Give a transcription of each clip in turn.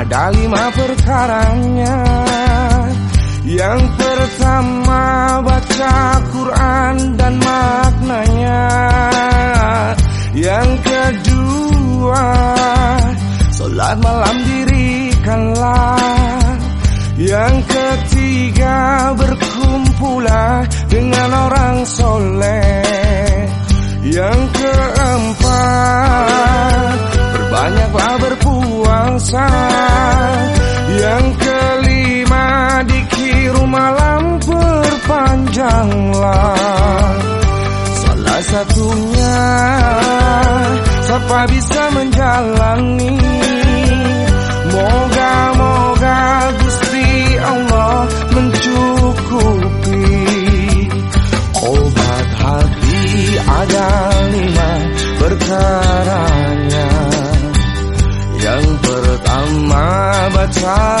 Ada lima perkaranya. Yang pertama baca Quran dan maknanya. Yang kedua solat malam dirikanlah. Yang ketiga berkumpulah dengan orang soleh. Siapa bisa menjalani? Moga-moga Gusti Allah mencukupi. Obat hati ada lima perkaranya. Yang pertama baca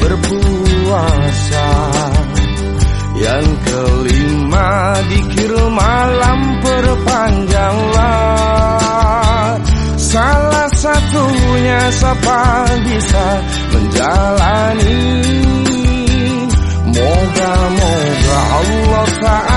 berpuasa. Yang kelima dikir malam perpanjanglah Salah satunya siapa bisa menjalani? Moga-moga Allah Ta'ala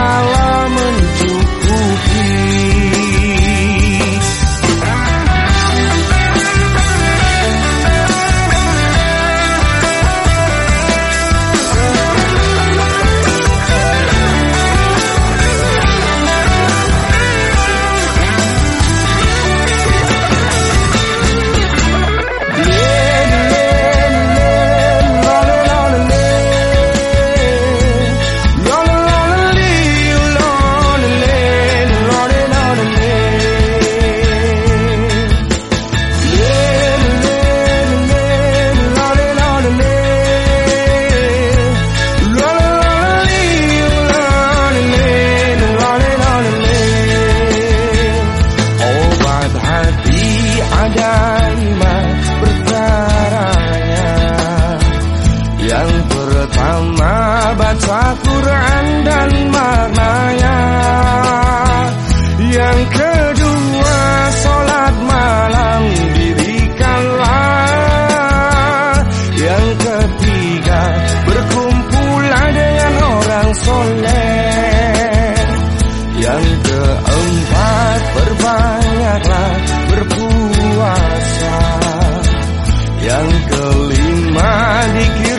Yang kelima di